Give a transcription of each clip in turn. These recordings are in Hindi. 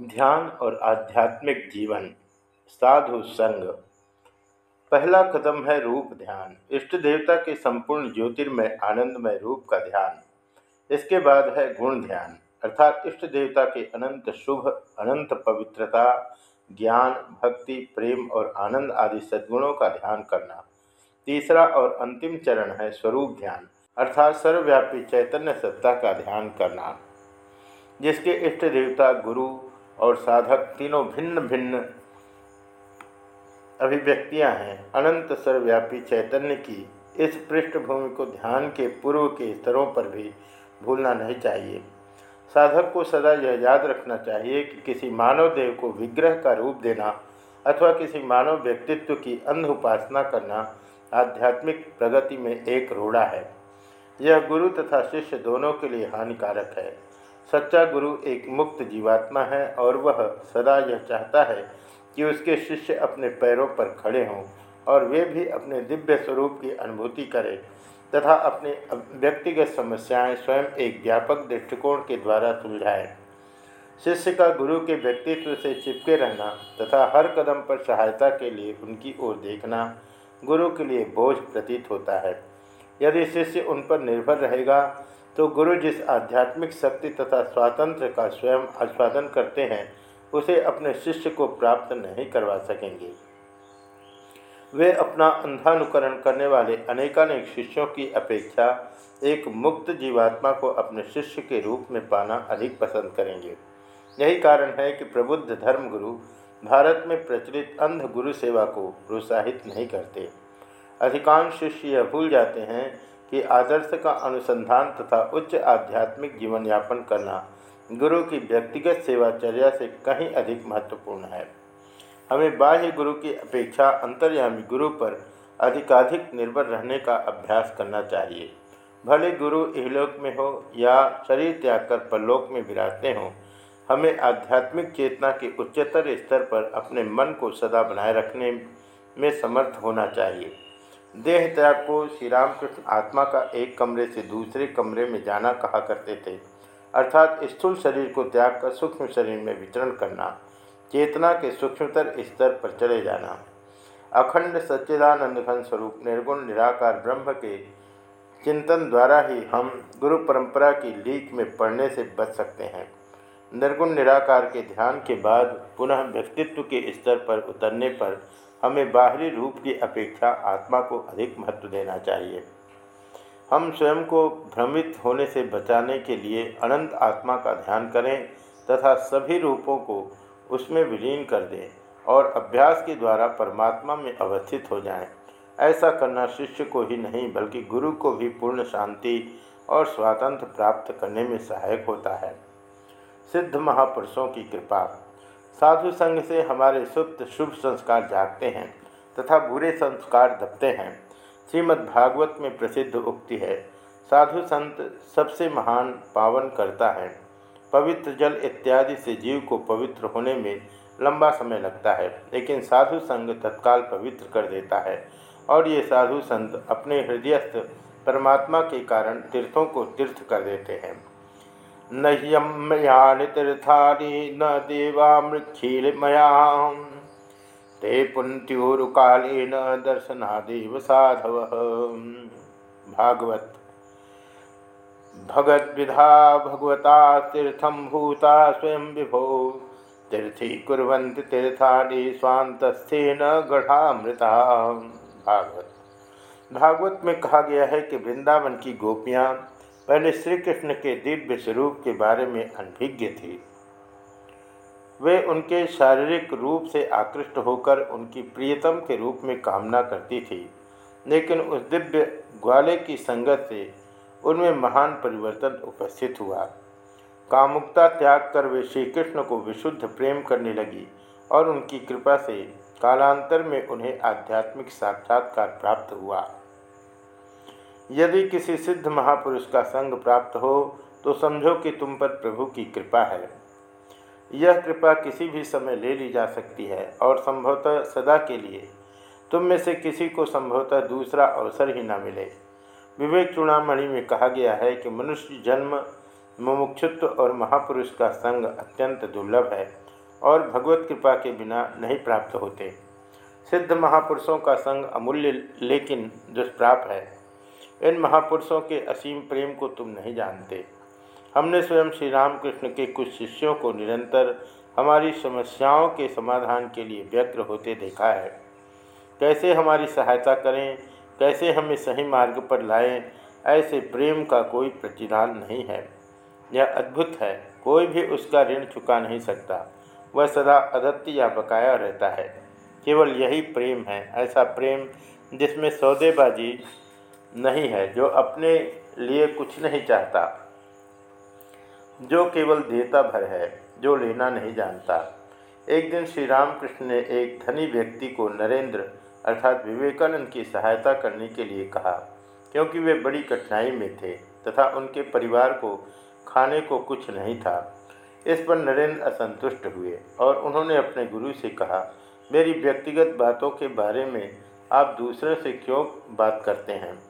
ध्यान और आध्यात्मिक जीवन, साधु संग। पहला कदम है रूप ध्यान। इष्ट देवता के संपूर्ण ज्योतिर्मय, आनंदमय रूप का ध्यान। इसके बाद है गुण ध्यान। अर्थात इष्ट देवता के अनंत शुभ, अनंत पवित्रता, ज्ञान, भक्ति, प्रेम और आनंद आदि सद्गुणों का ध्यान करना। तीसरा और अंतिम चरण है स्वरूप ध्यान। अर्थात सर्वव्यापी चैतन्य सत्ता का ध्यान करना। जिसके इष्ट देवता गुरु और साधक तीनों भिन्न भिन्न अभिव्यक्तियाँ हैं। अनंत सर्वव्यापी चैतन्य की इस पृष्ठभूमि को ध्यान के पूर्व के स्तरों पर भी भूलना नहीं चाहिए। साधक को सदा यह याद रखना चाहिए कि किसी मानव देव को विग्रह का रूप देना अथवा किसी मानव व्यक्तित्व की अंध उपासना करना आध्यात्मिक प्रगति में एक रोड़ा है। यह गुरु तथा शिष्य दोनों के लिए हानिकारक है। सच्चा गुरु एक मुक्त जीवात्मा है और वह सदा यह चाहता है कि उसके शिष्य अपने पैरों पर खड़े हों और वे भी अपने दिव्य स्वरूप की अनुभूति करें तथा अपनी व्यक्तिगत समस्याएँ स्वयं एक व्यापक दृष्टिकोण के द्वारा सुलझाएँ। शिष्य का गुरु के व्यक्तित्व से चिपके रहना तथा हर कदम पर सहायता के लिए उनकी ओर देखना गुरु के लिए बोझ प्रतीत होता है। यदि शिष्य उन पर निर्भर रहेगा तो गुरु जिस आध्यात्मिक शक्ति तथा स्वातंत्र का स्वयं आस्वादन करते हैं, उसे अपने शिष्य को प्राप्त नहीं करवा सकेंगे। वे अपना अंधानुकरण करने वाले अनेकानेक शिष्यों की अपेक्षा एक मुक्त जीवात्मा को अपने शिष्य के रूप में पाना अधिक पसंद करेंगे। यही कारण है कि प्रबुद्ध धर्मगुरु भारत में प्रचलित अंध गुरु सेवा को प्रोत्साहित नहीं करते। अधिकांश शिष्य यह भूल जाते हैं कि आदर्श का अनुसंधान तथा उच्च आध्यात्मिक जीवन यापन करना गुरु की व्यक्तिगत सेवाचर्या से कहीं अधिक महत्वपूर्ण है। हमें बाह्य गुरु की अपेक्षा अंतर्यामी गुरु पर अधिकाधिक निर्भर रहने का अभ्यास करना चाहिए। भले गुरु इहलोक में हो या शरीर त्याग कर परलोक में विराजते हों, हमें आध्यात्मिक चेतना के उच्चतर स्तर पर अपने मन को सदा बनाए रखने में समर्थ होना चाहिए। देह त्याग को श्री रामकृष्ण आत्मा का एक कमरे से दूसरे कमरे में जाना कहा करते थे। अर्थात स्थूल शरीर को त्याग कर सूक्ष्म शरीर में वितरण करना, चेतना के सूक्ष्मतर स्तर पर चले जाना। अखंड सच्चिदानंद घन स्वरूप, निर्गुण, निराकार ब्रह्म के चिंतन द्वारा ही हम गुरु परंपरा की लीक में पढ़ने से बच सकते हैं। निर्गुण, निराकार के ध्यान के बाद पुनः व्यक्तित्व के स्तर पर उतरने पर हमें बाहरी रूप की अपेक्षा आत्मा को अधिक महत्व देना चाहिए। हम स्वयं को भ्रमित होने से बचाने के लिए अनंत आत्मा का ध्यान करें तथा सभी रूपों को उसमें विलीन कर दें और अभ्यास के द्वारा परमात्मा में अवस्थित हो जाएँ। ऐसा करना शिष्य को ही नहीं, बल्कि गुरु को भी पूर्ण शांति और स्वातंत्र प्राप्त करने में सहायक होता है। सिद्ध महापुरुषों की कृपा। साधु संग से हमारे सुप्त शुभ संस्कार जागते हैं तथा बुरे संस्कार दबते हैं। श्रीमद् भागवत में प्रसिद्ध उक्ति है, साधु संत सबसे महान पावन करता है। पवित्र जल इत्यादि से जीव को पवित्र होने में लंबा समय लगता है, लेकिन साधु संग तत्काल पवित्र कर देता है। और ये साधु संत अपने हृदयस्थ परमात्मा के कारण तीर्थों को तीर्थ कर देते हैं। न ह्यम्मयानि तीर्थानि न देवामृक्षीलमया ते पुंत्योरुकालेन दर्शनादेव साधव। भागवत। भगद्विधा भगवता तीर्थम भूता स्वयं विभो। तीर्थी कुरंत तीर्थानि स्वांतस्थेन गढ़ामृता भागवत। भागवत में कहा गया है कि वृंदावन की गोपियाँ पहले श्री कृष्ण के दिव्य स्वरूप के बारे में अनभिज्ञ थी। वे उनके शारीरिक रूप से आकृष्ट होकर उनकी प्रियतम के रूप में कामना करती थी, लेकिन उस दिव्य ग्वाले की संगत से उनमें महान परिवर्तन उपस्थित हुआ। कामुकता त्याग कर वे श्री कृष्ण को विशुद्ध प्रेम करने लगी और उनकी कृपा से कालांतर में उन्हें आध्यात्मिक साक्षात्कार प्राप्त हुआ। यदि किसी सिद्ध महापुरुष का संग प्राप्त हो तो समझो कि तुम पर प्रभु की कृपा है। यह कृपा किसी भी समय ले ली जा सकती है, और संभवतः सदा के लिए। तुम में से किसी को संभवतः दूसरा अवसर ही न मिले। विवेक चूड़ामणि में कहा गया है कि मनुष्य जन्म, मुमुक्षुत्व और महापुरुष का संग अत्यंत दुर्लभ है, और भगवत कृपा के बिना नहीं प्राप्त होते। सिद्ध महापुरुषों का संग अमूल्य लेकिन दुष्प्राप है। इन महापुरुषों के असीम प्रेम को तुम नहीं जानते। हमने स्वयं श्री रामकृष्ण के कुछ शिष्यों को निरंतर हमारी समस्याओं के समाधान के लिए व्यग्र होते देखा है। कैसे हमारी सहायता करें? कैसे हमें सही मार्ग पर लाएँ? ऐसे प्रेम का कोई प्रतिदान नहीं है। यह अद्भुत है, कोई भी उसका ऋण चुका नहीं सकता। वह सदा अदत्य या बकाया रहता है। केवल यही प्रेम है, ऐसा प्रेम जिसमें सौदेबाजी नहीं है, जो अपने लिए कुछ नहीं चाहता, जो केवल देता भर है, जो लेना नहीं जानता। एक दिन श्री रामकृष्ण ने एक धनी व्यक्ति को नरेंद्र अर्थात विवेकानंद की सहायता करने के लिए कहा, क्योंकि वे बड़ी कठिनाई में थे तथा उनके परिवार को खाने को कुछ नहीं था। इस पर नरेंद्र असंतुष्ट हुए और उन्होंने अपने गुरु से कहा, मेरी व्यक्तिगत बातों के बारे में आप दूसरे से क्यों बात करते हैं?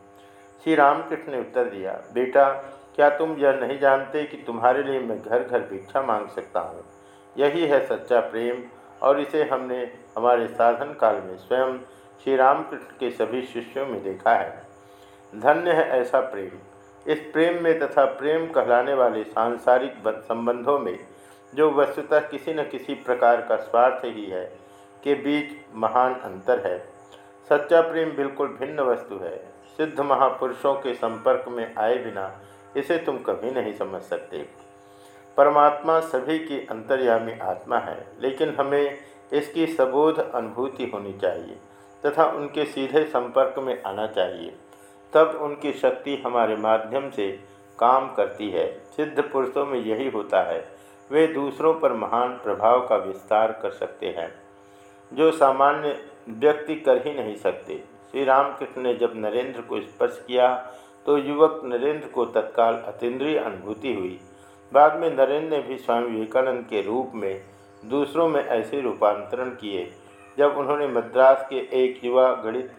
श्री रामकृष्ण ने उत्तर दिया, बेटा, क्या तुम यह नहीं जानते कि तुम्हारे लिए मैं घर घर भिक्षा मांग सकता हूँ? यही है सच्चा प्रेम, और इसे हमने हमारे साधन काल में स्वयं श्री रामकृष्ण के सभी शिष्यों में देखा है। धन्य है ऐसा प्रेम। इस प्रेम में तथा प्रेम कहलाने वाले सांसारिक संबंधों में, जो वस्तुतः किसी न किसी प्रकार का स्वार्थ ही है, के बीच महान अंतर है। सच्चा प्रेम बिल्कुल भिन्न वस्तु है। सिद्ध महापुरुषों के संपर्क में आए बिना इसे तुम कभी नहीं समझ सकते। परमात्मा सभी की अंतर्यामी आत्मा है, लेकिन हमें इसकी सबोध अनुभूति होनी चाहिए तथा उनके सीधे संपर्क में आना चाहिए। तब उनकी शक्ति हमारे माध्यम से काम करती है। सिद्ध पुरुषों में यही होता है, वे दूसरों पर महान प्रभाव का विस्तार कर सकते हैं, जो सामान्य व्यक्ति कर ही नहीं सकते। श्री रामकृष्ण ने जब नरेंद्र को स्पर्श किया तो युवक नरेंद्र को तत्काल अतीन्द्रिय अनुभूति हुई। बाद में नरेंद्र ने भी स्वामी विवेकानंद के रूप में दूसरों में ऐसे रूपांतरण किए, जब उन्होंने मद्रास के एक युवा गणित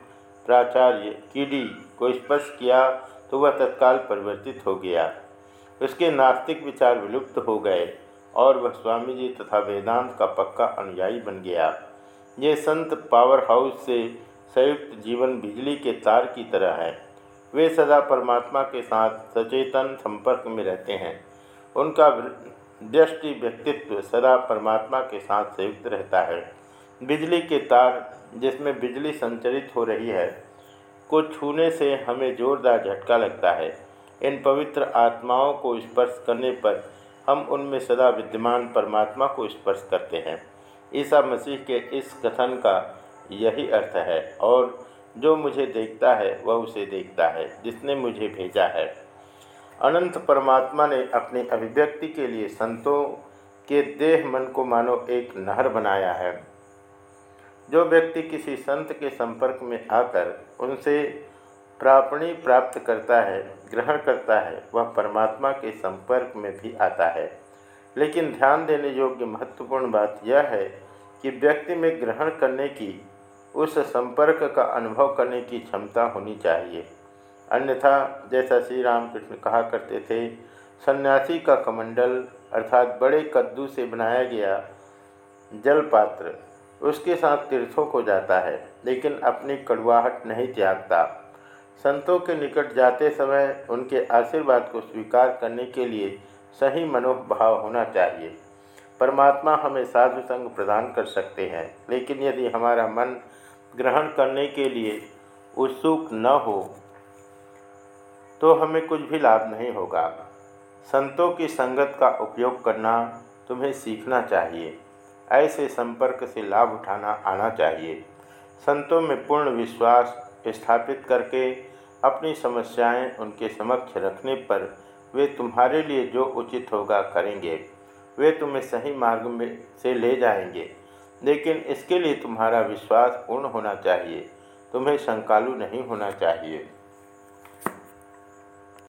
प्राचार्य कीडी को स्पर्श किया तो वह तत्काल परिवर्तित हो गया। उसके नास्तिक विचार विलुप्त हो गए और वह स्वामी जी तथा वेदांत का पक्का अनुयायी बन गया। ये संत पावर हाउस से संयुक्त जीवन बिजली के तार की तरह है। वे सदा परमात्मा के साथ सचेतन संपर्क में रहते हैं। उनका दृष्टि व्यक्तित्व सदा परमात्मा के साथ संयुक्त रहता है। बिजली के तार, जिसमें बिजली संचरित हो रही है, को छूने से हमें जोरदार झटका लगता है। इन पवित्र आत्माओं को स्पर्श करने पर हम उनमें सदा विद्यमान परमात्मा को स्पर्श करते हैं। ईसा मसीह के इस कथन का यही अर्थ है। और जो मुझे देखता है, वह उसे देखता है, जिसने मुझे भेजा है। अनंत परमात्मा ने अपनी अभिव्यक्ति के लिए संतों के देह मन को मानो एक नहर बनाया है। जो व्यक्ति किसी संत के संपर्क में आकर उनसे प्रापणी प्राप्त करता है, ग्रहण करता है, वह परमात्मा के संपर्क में भी आता है। लेकिन ध्यान देने योग्य महत्वपूर्ण बात यह है कि व्यक्ति में ग्रहण करने की उस संपर्क का अनुभव करने की क्षमता होनी चाहिए। अन्यथा, जैसा श्री रामकृष्ण कहा करते थे, सन्यासी का कमंडल, अर्थात बड़े कद्दू से बनाया गया जल पात्र उसके साथ तीर्थों को जाता है, लेकिन अपनी कड़वाहट नहीं त्यागता। संतों के निकट जाते समय उनके आशीर्वाद को स्वीकार करने के लिए सही मनोभाव होना चाहिए। परमात्मा हमें साधु संग प्रदान कर सकते हैं। लेकिन यदि हमारा मन ग्रहण करने के लिए उत्सुक न हो तो हमें कुछ भी लाभ नहीं होगा। संतों की संगत का उपयोग करना तुम्हें सीखना चाहिए। ऐसे संपर्क से लाभ उठाना आना चाहिए। संतों में पूर्ण विश्वास स्थापित करके अपनी समस्याएँ उनके समक्ष रखने पर वे तुम्हारे लिए जो उचित होगा करेंगे। वे तुम्हें सही मार्ग में से ले जाएँगे। लेकिन इसके लिए तुम्हारा विश्वास पूर्ण होना चाहिए। तुम्हें शंकालु नहीं होना चाहिए।